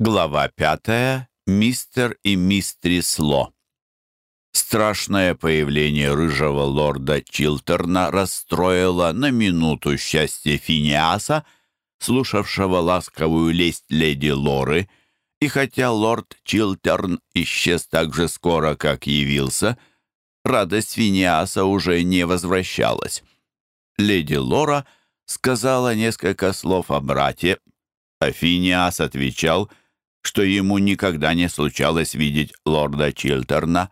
Глава пятая. Мистер и мистрис Ло. Страшное появление рыжего лорда Чилтерна расстроило на минуту счастье Финиаса, слушавшего ласковую лесть леди Лоры, и хотя лорд Чилтерн исчез так же скоро, как явился, радость Финиаса уже не возвращалась. Леди Лора сказала несколько слов о брате, а Финиас отвечал, что ему никогда не случалось видеть лорда Чилтерна.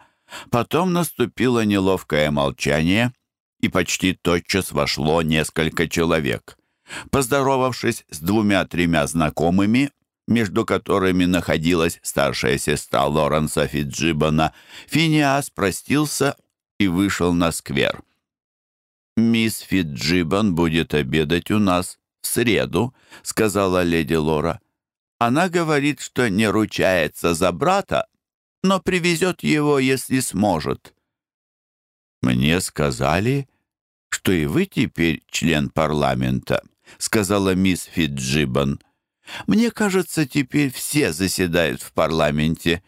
Потом наступило неловкое молчание, и почти тотчас вошло несколько человек. Поздоровавшись с двумя-тремя знакомыми, между которыми находилась старшая сестра Лоренса Фиджибана, Финиас простился и вышел на сквер. «Мисс Фиджибан будет обедать у нас в среду», — сказала леди Лора. «Она говорит, что не ручается за брата, но привезет его, если сможет». «Мне сказали, что и вы теперь член парламента», — сказала мисс Фиджибан. «Мне кажется, теперь все заседают в парламенте.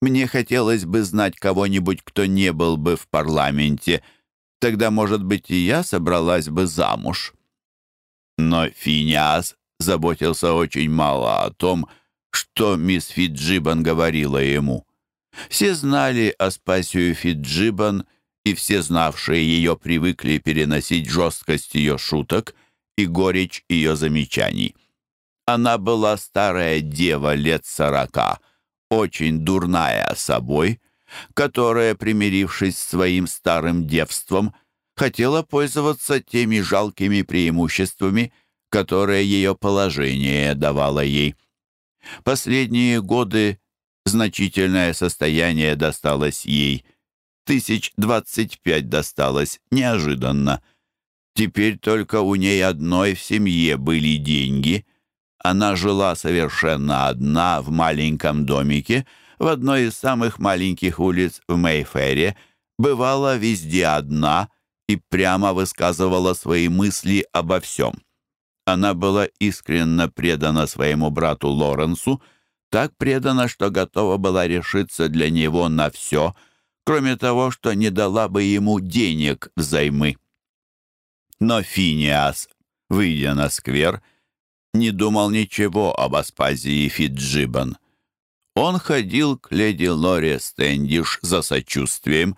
Мне хотелось бы знать кого-нибудь, кто не был бы в парламенте. Тогда, может быть, и я собралась бы замуж». Но Финиас заботился очень мало о том, что мисс Фиджибан говорила ему. Все знали Аспасию Фиджибан, и все знавшие ее привыкли переносить жесткость ее шуток и горечь ее замечаний. Она была старая дева лет сорока, очень дурная собой, которая, примирившись с своим старым девством, хотела пользоваться теми жалкими преимуществами, которые ее положение давало ей. Последние годы значительное состояние досталось ей. Тысяч двадцать пять досталось неожиданно. Теперь только у ней одной в семье были деньги. Она жила совершенно одна в маленьком домике в одной из самых маленьких улиц в Мейфере, бывала везде одна и прямо высказывала свои мысли обо всем. Она была искренне предана своему брату Лоренсу, так предана, что готова была решиться для него на все, кроме того, что не дала бы ему денег взаймы. Но Финиас, выйдя на сквер, не думал ничего об Аспазии Фиджибан. Он ходил к леди Лоре Стэндиш за сочувствием,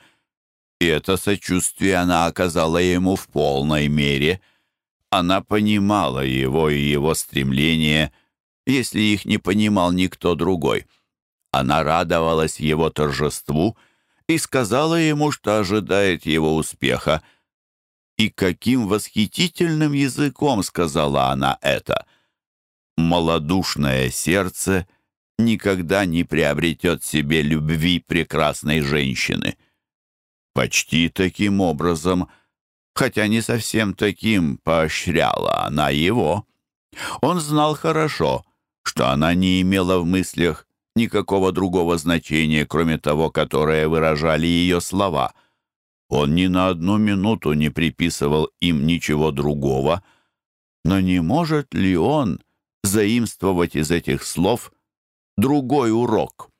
и это сочувствие она оказала ему в полной мере — она понимала его и его стремления, если их не понимал никто другой. Она радовалась его торжеству и сказала ему, что ожидает его успеха. И каким восхитительным языком сказала она это. «Молодушное сердце никогда не приобретет себе любви прекрасной женщины». Почти таким образом – хотя не совсем таким поощряла она его. Он знал хорошо, что она не имела в мыслях никакого другого значения, кроме того, которое выражали ее слова. Он ни на одну минуту не приписывал им ничего другого, но не может ли он заимствовать из этих слов другой урок?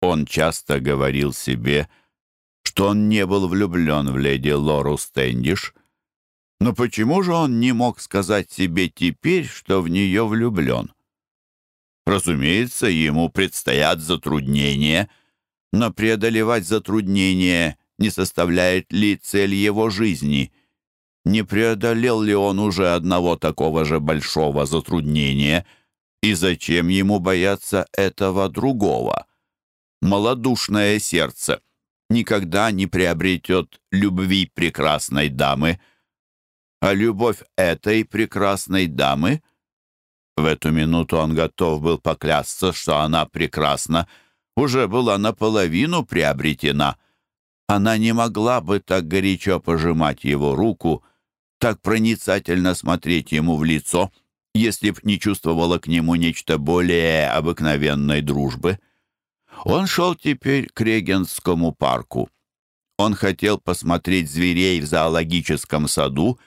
Он часто говорил себе — что он не был влюблен в леди Лору Стэндиш. Но почему же он не мог сказать себе теперь, что в нее влюблен? Разумеется, ему предстоят затруднения, но преодолевать затруднения не составляет ли цель его жизни? Не преодолел ли он уже одного такого же большого затруднения? И зачем ему бояться этого другого? Молодушное сердце — никогда не приобретет любви прекрасной дамы. А любовь этой прекрасной дамы... В эту минуту он готов был поклясться, что она прекрасна, уже была наполовину приобретена. Она не могла бы так горячо пожимать его руку, так проницательно смотреть ему в лицо, если б не чувствовала к нему нечто более обыкновенной дружбы. Он шел теперь к Регенскому парку. Он хотел посмотреть зверей в зоологическом саду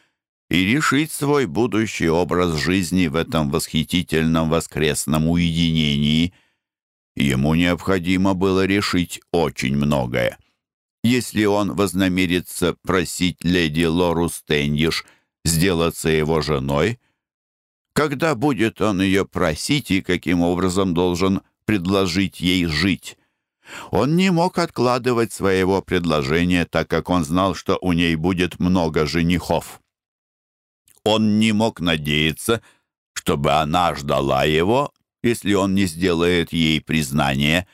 и решить свой будущий образ жизни в этом восхитительном воскресном уединении. Ему необходимо было решить очень многое. Если он вознамерится просить леди Лору Стэньиш сделаться его женой, когда будет он ее просить и каким образом должен предложить ей жить? Он не мог откладывать своего предложения, так как он знал, что у ней будет много женихов. Он не мог надеяться, чтобы она ждала его, если он не сделает ей признание,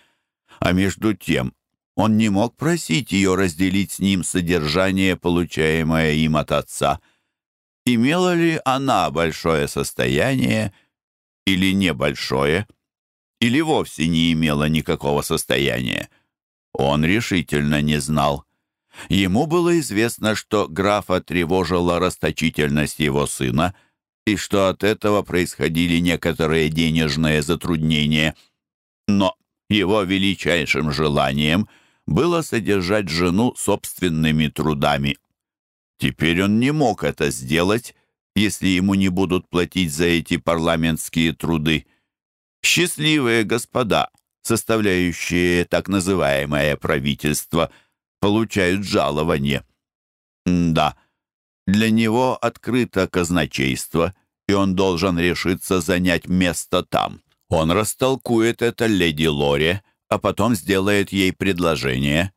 а между тем он не мог просить ее разделить с ним содержание, получаемое им от отца. Имела ли она большое состояние или небольшое, или вовсе не имела никакого состояния? Он решительно не знал. Ему было известно, что графа тревожила расточительность его сына и что от этого происходили некоторые денежные затруднения. Но его величайшим желанием было содержать жену собственными трудами. Теперь он не мог это сделать, если ему не будут платить за эти парламентские труды. Счастливые господа, составляющие так называемое правительство – получают жалование. да, для него открыто казначейство, и он должен решиться занять место там. Он растолкует это леди Лоре, а потом сделает ей предложение.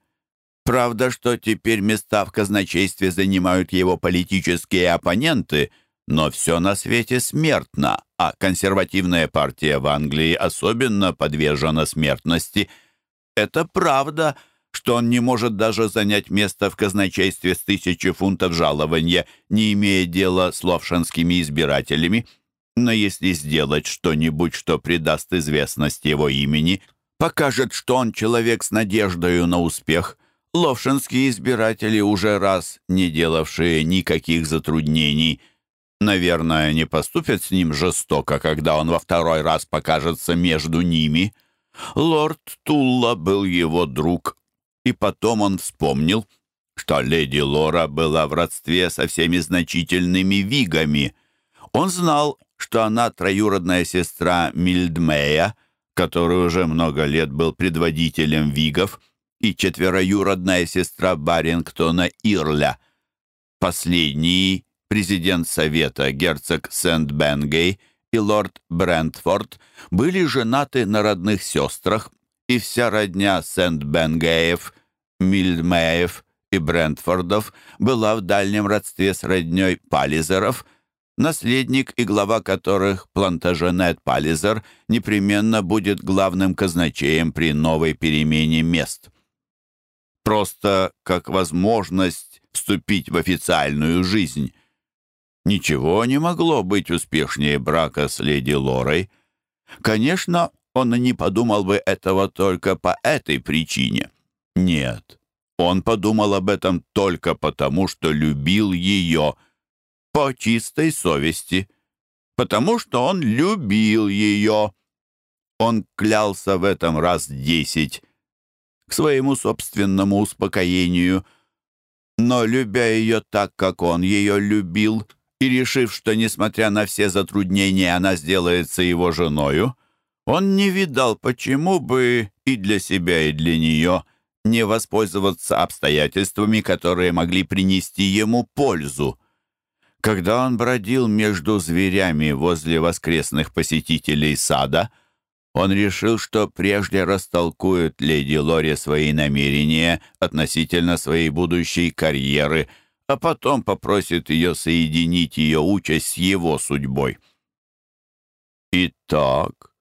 Правда, что теперь места в казначействе занимают его политические оппоненты, но все на свете смертно, а консервативная партия в Англии особенно подвержена смертности. Это правда, что он не может даже занять место в казначействе с тысячи фунтов жалования, не имея дела с ловшанскими избирателями. Но если сделать что-нибудь, что придаст известность его имени, покажет, что он человек с надеждою на успех, ловшинские избиратели, уже раз не делавшие никаких затруднений, наверное, не поступят с ним жестоко, когда он во второй раз покажется между ними. Лорд Тулла был его друг, и потом он вспомнил, что леди Лора была в родстве со всеми значительными вигами. Он знал, что она троюродная сестра Мильдмея, который уже много лет был предводителем вигов, и четвероюродная сестра Барингтона Ирля. Последний, президент Совета, герцог Сент-Бенгей и лорд Брентфорд, были женаты на родных сестрах, и вся родня Сент-Бенгеев, Мильдмеев и Брентфордов была в дальнем родстве с родней Паллизеров, наследник и глава которых, Плантаженет Паллизер, непременно будет главным казначеем при новой перемене мест. Просто как возможность вступить в официальную жизнь. Ничего не могло быть успешнее брака с леди Лорой. Конечно, он не подумал бы этого только по этой причине. Нет, он подумал об этом только потому, что любил ее по чистой совести, потому что он любил ее. Он клялся в этом раз десять к своему собственному успокоению, но, любя ее так, как он ее любил, и решив, что, несмотря на все затруднения, она сделается его женою, он не видал, почему бы и для себя, и для нее не воспользоваться обстоятельствами, которые могли принести ему пользу. Когда он бродил между зверями возле воскресных посетителей сада, он решил, что прежде растолкует леди Лоре свои намерения относительно своей будущей карьеры, а потом попросит ее соединить ее участь с его судьбой. «Итак»,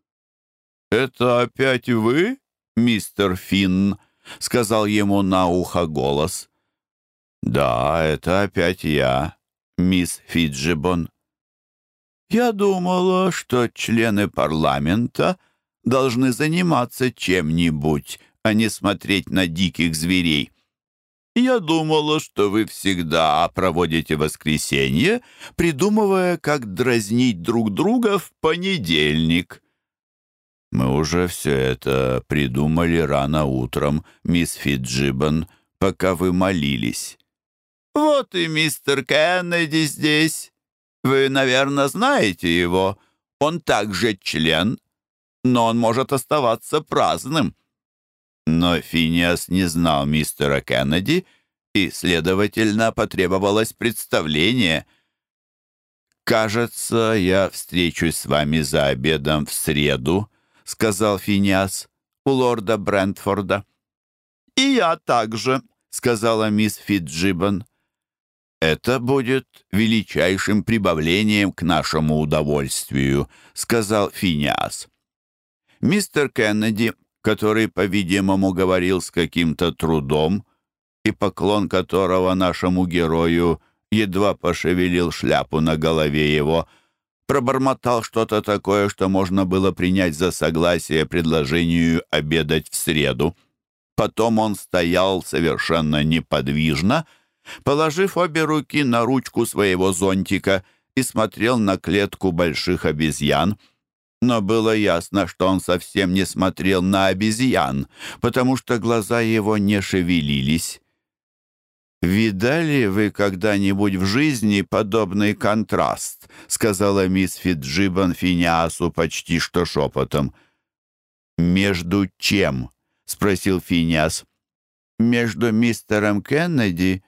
«Это опять вы, мистер Финн?» — сказал ему на ухо голос. «Да, это опять я, мисс Фиджибон». «Я думала, что члены парламента должны заниматься чем-нибудь, а не смотреть на диких зверей. Я думала, что вы всегда проводите воскресенье, придумывая, как дразнить друг друга в понедельник». «Мы уже все это придумали рано утром, мисс Фиджибан, пока вы молились. Вот и мистер Кеннеди здесь. Вы, наверное, знаете его. Он также член, но он может оставаться праздным». Но Финиас не знал мистера Кеннеди, и, следовательно, потребовалось представление. «Кажется, я встречусь с вами за обедом в среду», — сказал Финиас у лорда Брентфорда. «И я также», — сказала мисс Фитджибан. «Это будет величайшим прибавлением к нашему удовольствию», — сказал Финиас. Мистер Кеннеди, который, по-видимому, говорил с каким-то трудом, и поклон которого нашему герою едва пошевелил шляпу на голове его, пробормотал что-то такое, что можно было принять за согласие предложению обедать в среду. Потом он стоял совершенно неподвижно, положив обе руки на ручку своего зонтика и смотрел на клетку больших обезьян. Но было ясно, что он совсем не смотрел на обезьян, потому что глаза его не шевелились. «Видали вы когда-нибудь в жизни подобный контраст?» — сказала мисс Фиджибан Финиасу почти что шепотом. «Между чем?» — спросил Финиас. «Между мистером Кеннеди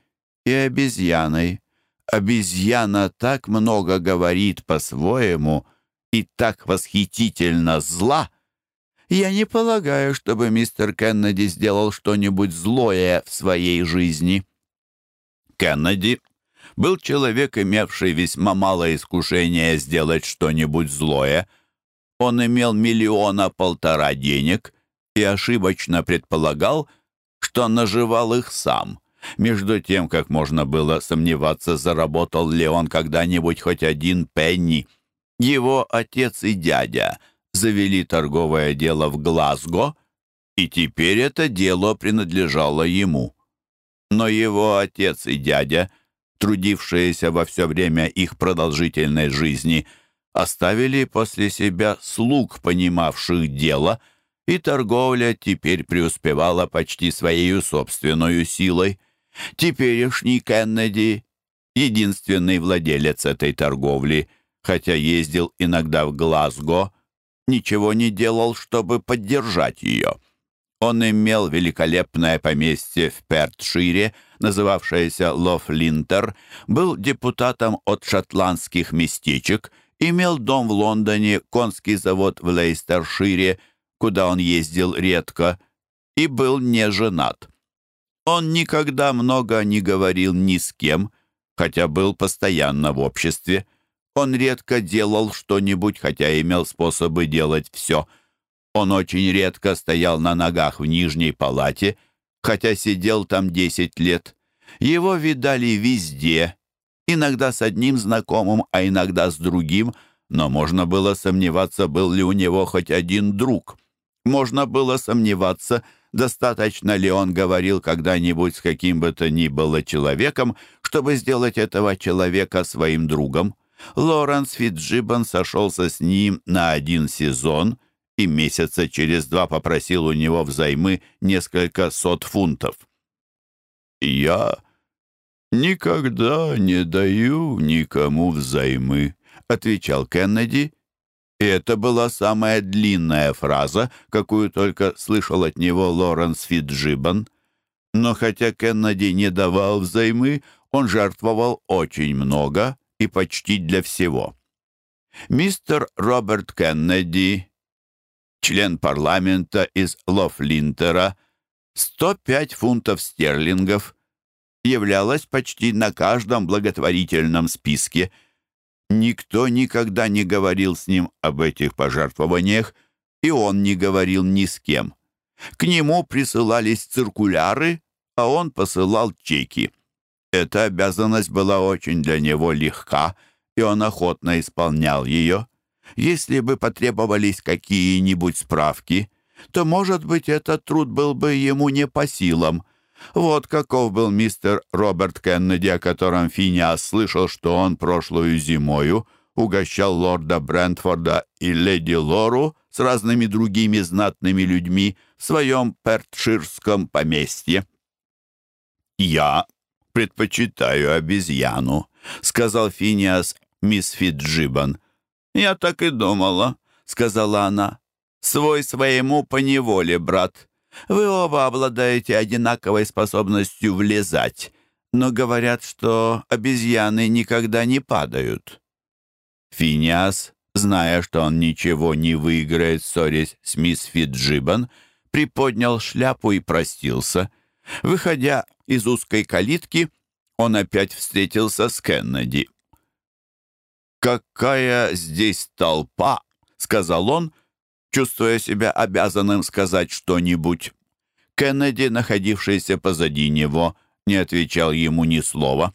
и обезьяной. Обезьяна так много говорит по-своему и так восхитительно зла. Я не полагаю, чтобы мистер Кеннеди сделал что-нибудь злое в своей жизни». Кеннеди был человек, имевший весьма мало искушения сделать что-нибудь злое. Он имел миллиона полтора денег и ошибочно предполагал, что наживал их сам. Между тем, как можно было сомневаться, заработал ли он когда-нибудь хоть один пенни. Его отец и дядя завели торговое дело в Глазго, и теперь это дело принадлежало ему. Но его отец и дядя, трудившиеся во все время их продолжительной жизни, оставили после себя слуг, понимавших дело, и торговля теперь преуспевала почти своей собственной силой. Теперешний Кеннеди, единственный владелец этой торговли, хотя ездил иногда в Глазго, ничего не делал, чтобы поддержать ее. Он имел великолепное поместье в Пертшире, называвшееся Лофлинтер, был депутатом от шотландских местечек, имел дом в Лондоне, конский завод в Лейстершире, куда он ездил редко, и был не женат. Он никогда много не говорил ни с кем, хотя был постоянно в обществе. Он редко делал что-нибудь, хотя имел способы делать все — он очень редко стоял на ногах в нижней палате, хотя сидел там десять лет. Его видали везде, иногда с одним знакомым, а иногда с другим, но можно было сомневаться, был ли у него хоть один друг. Можно было сомневаться, достаточно ли он говорил когда-нибудь с каким бы то ни было человеком, чтобы сделать этого человека своим другом. Лоренс Фитджибан сошелся с ним на один сезон — и месяца через два попросил у него взаймы несколько сот фунтов. «Я никогда не даю никому взаймы», — отвечал Кеннеди, и это была самая длинная фраза, какую только слышал от него Лоренс Фиджибан. Но хотя Кеннеди не давал взаймы, он жертвовал очень много и почти для всего. Мистер Роберт Кеннеди член парламента из Лофлинтера, 105 фунтов стерлингов, являлась почти на каждом благотворительном списке. Никто никогда не говорил с ним об этих пожертвованиях, и он не говорил ни с кем. К нему присылались циркуляры, а он посылал чеки. Эта обязанность была очень для него легка, и он охотно исполнял ее. Если бы потребовались какие-нибудь справки, то, может быть, этот труд был бы ему не по силам. Вот каков был мистер Роберт Кеннеди, о котором Финиас слышал, что он прошлую зимою угощал лорда Брентфорда и леди Лору с разными другими знатными людьми в своем пертширском поместье. «Я предпочитаю обезьяну», — сказал Финиас мисс Фиджибан. «Я так и думала», — сказала она. «Свой своему поневоле, брат. Вы оба обладаете одинаковой способностью влезать, но говорят, что обезьяны никогда не падают». Финиас, зная, что он ничего не выиграет, ссорясь с мисс Фиджибан, приподнял шляпу и простился. Выходя из узкой калитки, он опять встретился с Кеннеди. «Какая здесь толпа!» — сказал он, чувствуя себя обязанным сказать что-нибудь. Кеннеди, находившийся позади него, не отвечал ему ни слова.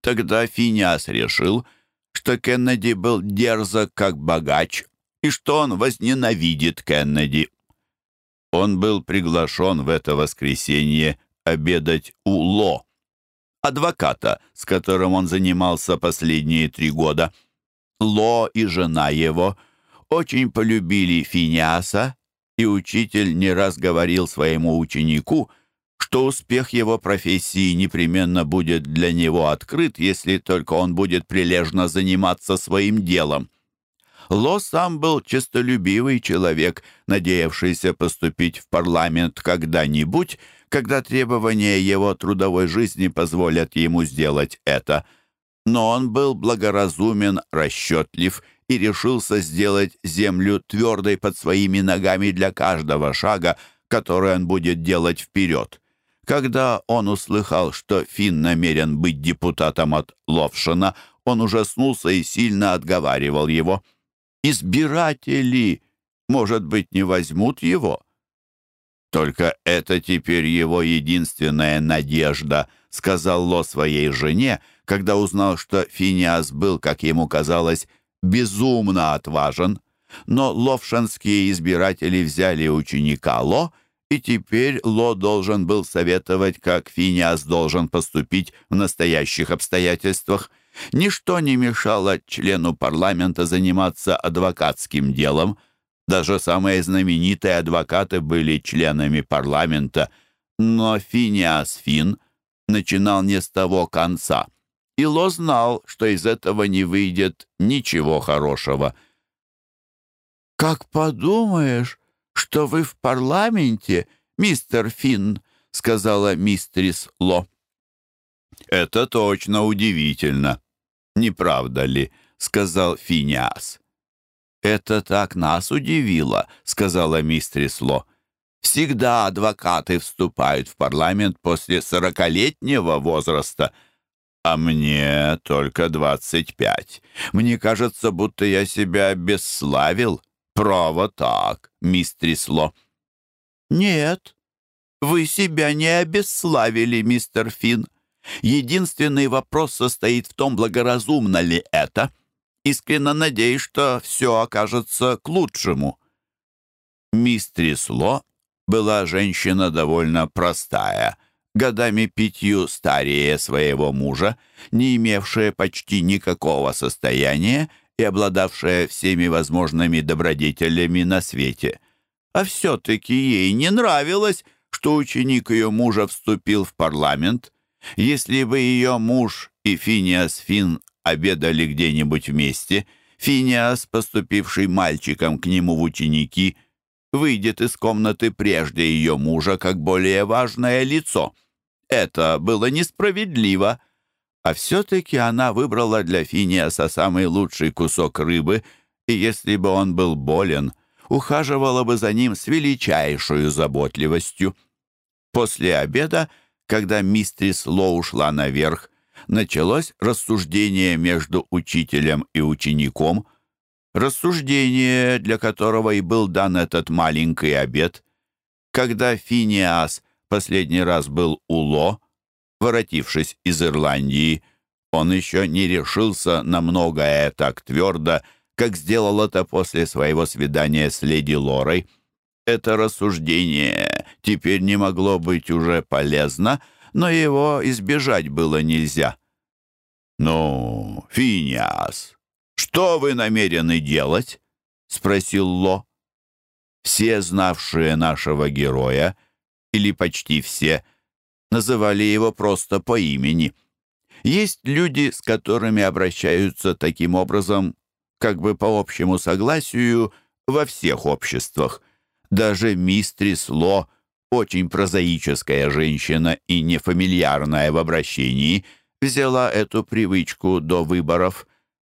Тогда Финиас решил, что Кеннеди был дерзок как богач и что он возненавидит Кеннеди. Он был приглашен в это воскресенье обедать у Ло, адвоката, с которым он занимался последние три года. Ло и жена его очень полюбили Финиаса, и учитель не раз говорил своему ученику, что успех его профессии непременно будет для него открыт, если только он будет прилежно заниматься своим делом. Ло сам был честолюбивый человек, надеявшийся поступить в парламент когда-нибудь, когда требования его трудовой жизни позволят ему сделать это. Но он был благоразумен, расчетлив и решился сделать землю твердой под своими ногами для каждого шага, который он будет делать вперед. Когда он услыхал, что Финн намерен быть депутатом от Ловшина, он ужаснулся и сильно отговаривал его. «Избиратели, может быть, не возьмут его?» «Только это теперь его единственная надежда», — сказал Ло своей жене, когда узнал, что Финиас был, как ему казалось, безумно отважен. Но ловшанские избиратели взяли ученика Ло, и теперь Ло должен был советовать, как Финиас должен поступить в настоящих обстоятельствах. Ничто не мешало члену парламента заниматься адвокатским делом, даже самые знаменитые адвокаты были членами парламента, но Финиас Фин начинал не с того конца. И Ло знал, что из этого не выйдет ничего хорошего. «Как подумаешь, что вы в парламенте, мистер Финн», — сказала мистрис Ло. «Это точно удивительно, не правда ли?» — сказал Финиас. «Это так нас удивило», — сказала мистерис Ло. «Всегда адвокаты вступают в парламент после сорокалетнего возраста, а мне только двадцать пять. Мне кажется, будто я себя обесславил. Право так, мистерис Ло». «Нет, вы себя не обесславили, мистер Финн. Единственный вопрос состоит в том, благоразумно ли это» искренне надеюсь, что все окажется к лучшему». Мистрис Ло была женщина довольно простая, годами пятью старее своего мужа, не имевшая почти никакого состояния и обладавшая всеми возможными добродетелями на свете. А все-таки ей не нравилось, что ученик ее мужа вступил в парламент. Если бы ее муж и Финиас Финн обедали где-нибудь вместе, Финиас, поступивший мальчиком к нему в ученики, выйдет из комнаты прежде ее мужа как более важное лицо. Это было несправедливо. А все-таки она выбрала для Финиаса самый лучший кусок рыбы, и если бы он был болен, ухаживала бы за ним с величайшую заботливостью. После обеда, когда мистрис Ло ушла наверх, началось рассуждение между учителем и учеником, рассуждение, для которого и был дан этот маленький обед. Когда Финиас последний раз был у Ло, воротившись из Ирландии, он еще не решился на многое так твердо, как сделал это после своего свидания с леди Лорой. Это рассуждение теперь не могло быть уже полезно, но его избежать было нельзя. «Ну, Финиас, что вы намерены делать?» — спросил Ло. Все, знавшие нашего героя, или почти все, называли его просто по имени. Есть люди, с которыми обращаются таким образом, как бы по общему согласию, во всех обществах. Даже мистрис Ло, очень прозаическая женщина и нефамильярная в обращении, взяла эту привычку до выборов,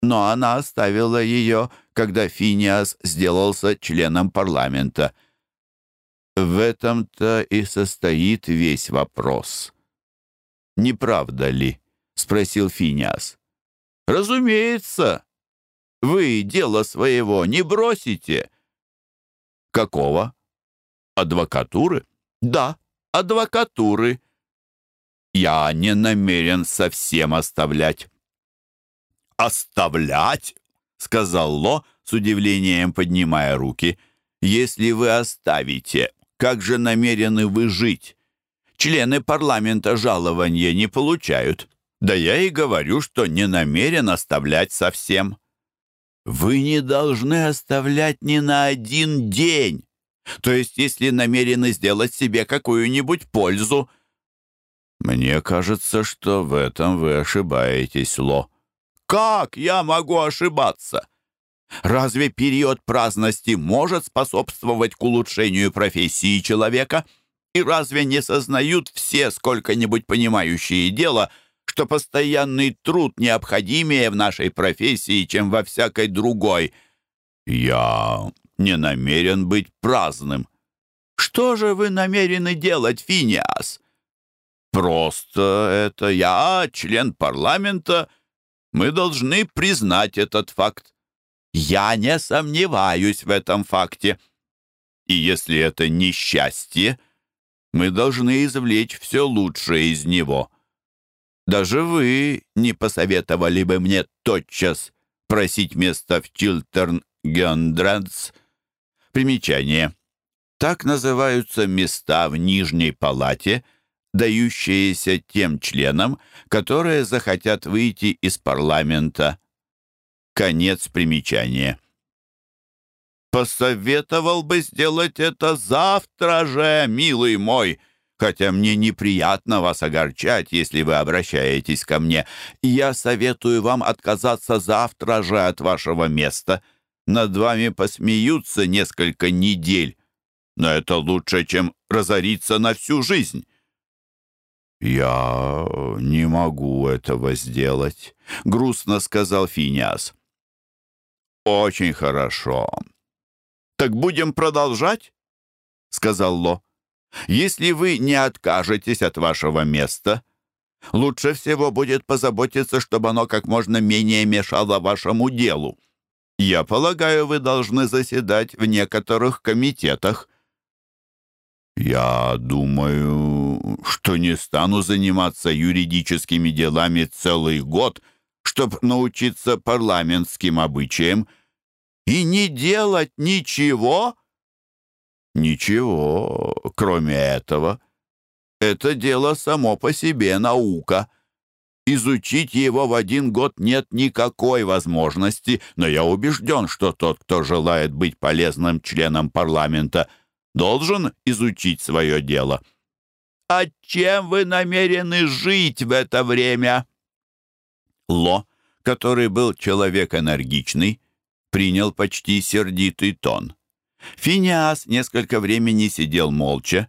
но она оставила ее, когда Финиас сделался членом парламента. В этом-то и состоит весь вопрос. Не правда ли? — спросил Финиас. «Разумеется. Вы дело своего не бросите». «Какого? Адвокатуры?» «Да, адвокатуры». «Я не намерен совсем оставлять». «Оставлять?» — сказал Ло, с удивлением поднимая руки. «Если вы оставите, как же намерены вы жить? Члены парламента жалования не получают». Да я и говорю, что не намерен оставлять совсем. Вы не должны оставлять ни на один день. То есть, если намерены сделать себе какую-нибудь пользу. Мне кажется, что в этом вы ошибаетесь, Ло. Как я могу ошибаться? Разве период праздности может способствовать к улучшению профессии человека? И разве не сознают все сколько-нибудь понимающие дело – что постоянный труд необходимее в нашей профессии, чем во всякой другой. Я не намерен быть праздным. Что же вы намерены делать, Финиас? Просто это я, член парламента. Мы должны признать этот факт. Я не сомневаюсь в этом факте. И если это несчастье, мы должны извлечь все лучшее из него. Даже вы не посоветовали бы мне тотчас просить место в Чилтерн Гендранс. Примечание. Так называются места в Нижней Палате, дающиеся тем членам, которые захотят выйти из парламента. Конец примечания. «Посоветовал бы сделать это завтра же, милый мой!» хотя мне неприятно вас огорчать, если вы обращаетесь ко мне. Я советую вам отказаться завтра же от вашего места. Над вами посмеются несколько недель, но это лучше, чем разориться на всю жизнь». «Я не могу этого сделать», — грустно сказал Финиас. «Очень хорошо. Так будем продолжать?» — сказал Ло. Если вы не откажетесь от вашего места, лучше всего будет позаботиться, чтобы оно как можно менее мешало вашему делу. Я полагаю, вы должны заседать в некоторых комитетах. Я думаю, что не стану заниматься юридическими делами целый год, чтобы научиться парламентским обычаям и не делать ничего, Ничего, кроме этого. Это дело само по себе наука. Изучить его в один год нет никакой возможности, но я убежден, что тот, кто желает быть полезным членом парламента, должен изучить свое дело. А чем вы намерены жить в это время? Ло, который был человек энергичный, принял почти сердитый тон. Финиас несколько времени сидел молча,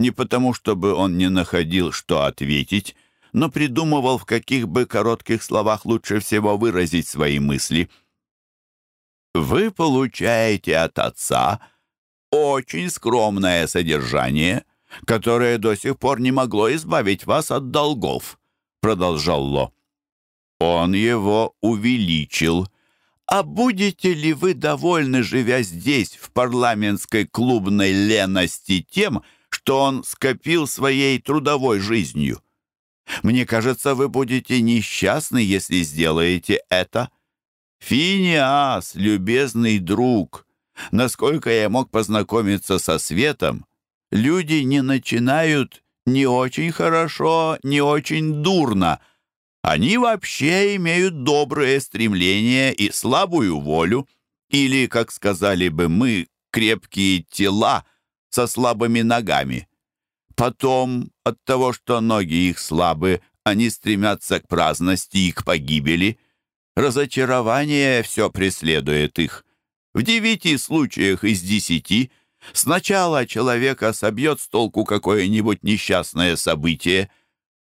не потому, чтобы он не находил, что ответить, но придумывал, в каких бы коротких словах лучше всего выразить свои мысли. «Вы получаете от отца очень скромное содержание, которое до сих пор не могло избавить вас от долгов», — продолжал Ло. «Он его увеличил» А будете ли вы довольны, живя здесь, в парламентской клубной лености, тем, что он скопил своей трудовой жизнью? Мне кажется, вы будете несчастны, если сделаете это. Финиас, любезный друг, насколько я мог познакомиться со светом, люди не начинают ни очень хорошо, ни очень дурно — они вообще имеют добрые стремления и слабую волю, или, как сказали бы мы, крепкие тела со слабыми ногами. Потом, от того, что ноги их слабы, они стремятся к праздности и к погибели. Разочарование все преследует их. В девяти случаях из десяти сначала человека собьет с толку какое-нибудь несчастное событие,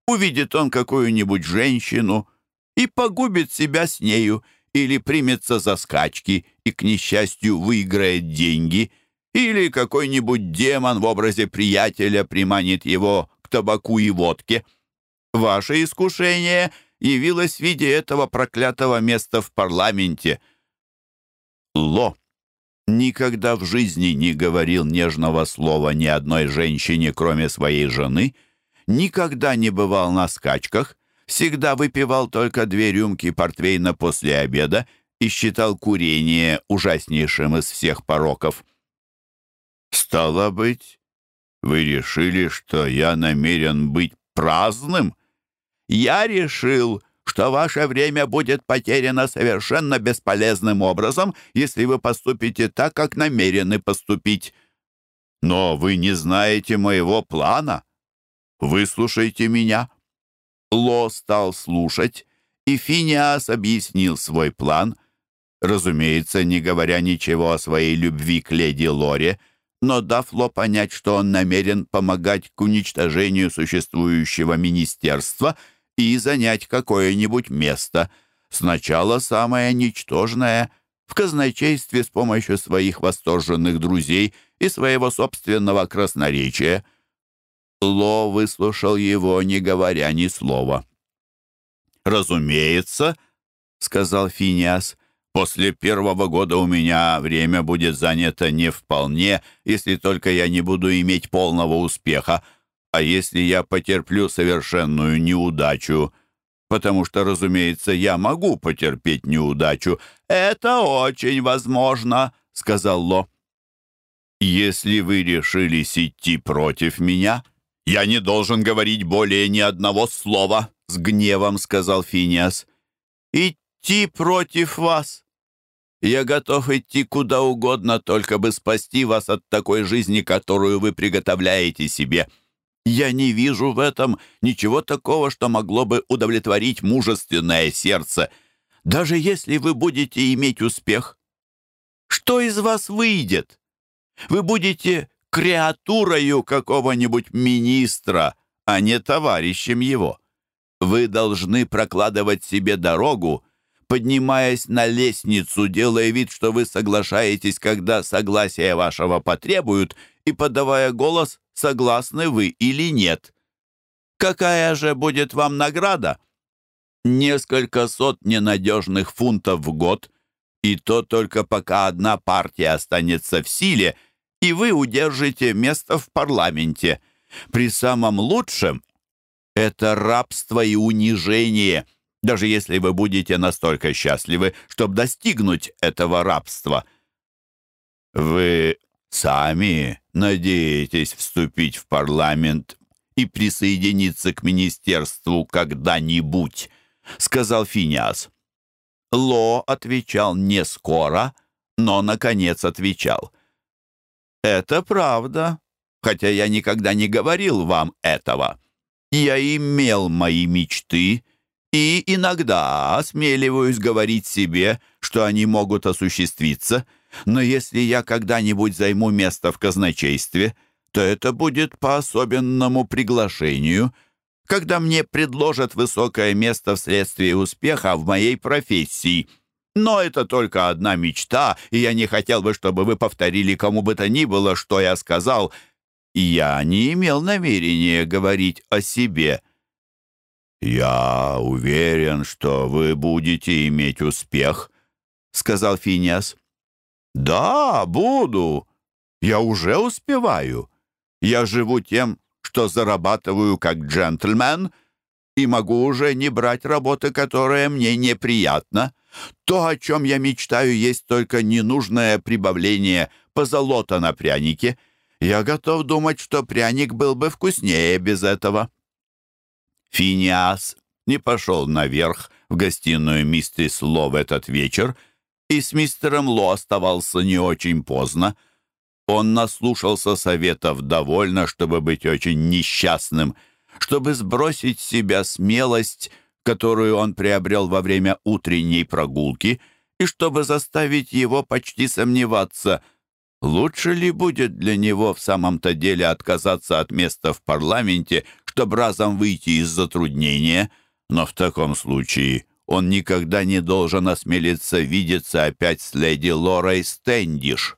увидит он какую-нибудь женщину и погубит себя с нею, или примется за скачки и, к несчастью, выиграет деньги, или какой-нибудь демон в образе приятеля приманит его к табаку и водке. Ваше искушение явилось в виде этого проклятого места в парламенте. Ло никогда в жизни не говорил нежного слова ни одной женщине, кроме своей жены, никогда не бывал на скачках — всегда выпивал только две рюмки портвейна после обеда и считал курение ужаснейшим из всех пороков. «Стало быть, вы решили, что я намерен быть праздным?» «Я решил, что ваше время будет потеряно совершенно бесполезным образом, если вы поступите так, как намерены поступить. Но вы не знаете моего плана. Выслушайте меня». Ло стал слушать, и Финиас объяснил свой план, разумеется, не говоря ничего о своей любви к леди Лоре, но дав Ло понять, что он намерен помогать к уничтожению существующего министерства и занять какое-нибудь место, сначала самое ничтожное, в казначействе с помощью своих восторженных друзей и своего собственного красноречия — Ло выслушал его, не говоря ни слова. «Разумеется», — сказал Финиас, — «после первого года у меня время будет занято не вполне, если только я не буду иметь полного успеха, а если я потерплю совершенную неудачу, потому что, разумеется, я могу потерпеть неудачу. Это очень возможно», — сказал Ло. «Если вы решились идти против меня», «Я не должен говорить более ни одного слова», — с гневом сказал Финиас. «Идти против вас? Я готов идти куда угодно, только бы спасти вас от такой жизни, которую вы приготовляете себе. Я не вижу в этом ничего такого, что могло бы удовлетворить мужественное сердце, даже если вы будете иметь успех. Что из вас выйдет? Вы будете креатурою какого-нибудь министра, а не товарищем его. Вы должны прокладывать себе дорогу, поднимаясь на лестницу, делая вид, что вы соглашаетесь, когда согласие вашего потребуют, и подавая голос, согласны вы или нет. Какая же будет вам награда? Несколько сот ненадежных фунтов в год, и то только пока одна партия останется в силе — и вы удержите место в парламенте. При самом лучшем это рабство и унижение, даже если вы будете настолько счастливы, чтобы достигнуть этого рабства. Вы сами надеетесь вступить в парламент и присоединиться к министерству когда-нибудь, сказал Финиас. Ло отвечал не скоро, но, наконец, отвечал. «Это правда, хотя я никогда не говорил вам этого. Я имел мои мечты и иногда осмеливаюсь говорить себе, что они могут осуществиться, но если я когда-нибудь займу место в казначействе, то это будет по особенному приглашению, когда мне предложат высокое место вследствие успеха в моей профессии — но это только одна мечта, и я не хотел бы, чтобы вы повторили кому бы то ни было, что я сказал. Я не имел намерения говорить о себе. «Я уверен, что вы будете иметь успех», — сказал Финиас. «Да, буду. Я уже успеваю. Я живу тем, что зарабатываю как джентльмен, и могу уже не брать работы, которая мне неприятна. То, о чем я мечтаю, есть только ненужное прибавление позолота на прянике. Я готов думать, что пряник был бы вкуснее без этого». Финиас не пошел наверх в гостиную мистерис Ло в этот вечер и с мистером Ло оставался не очень поздно. Он наслушался советов довольно, чтобы быть очень несчастным, чтобы сбросить с себя смелость, которую он приобрел во время утренней прогулки, и чтобы заставить его почти сомневаться, лучше ли будет для него в самом-то деле отказаться от места в парламенте, чтобы разом выйти из затруднения, но в таком случае он никогда не должен осмелиться видеться опять с леди Лорой Стэндиш.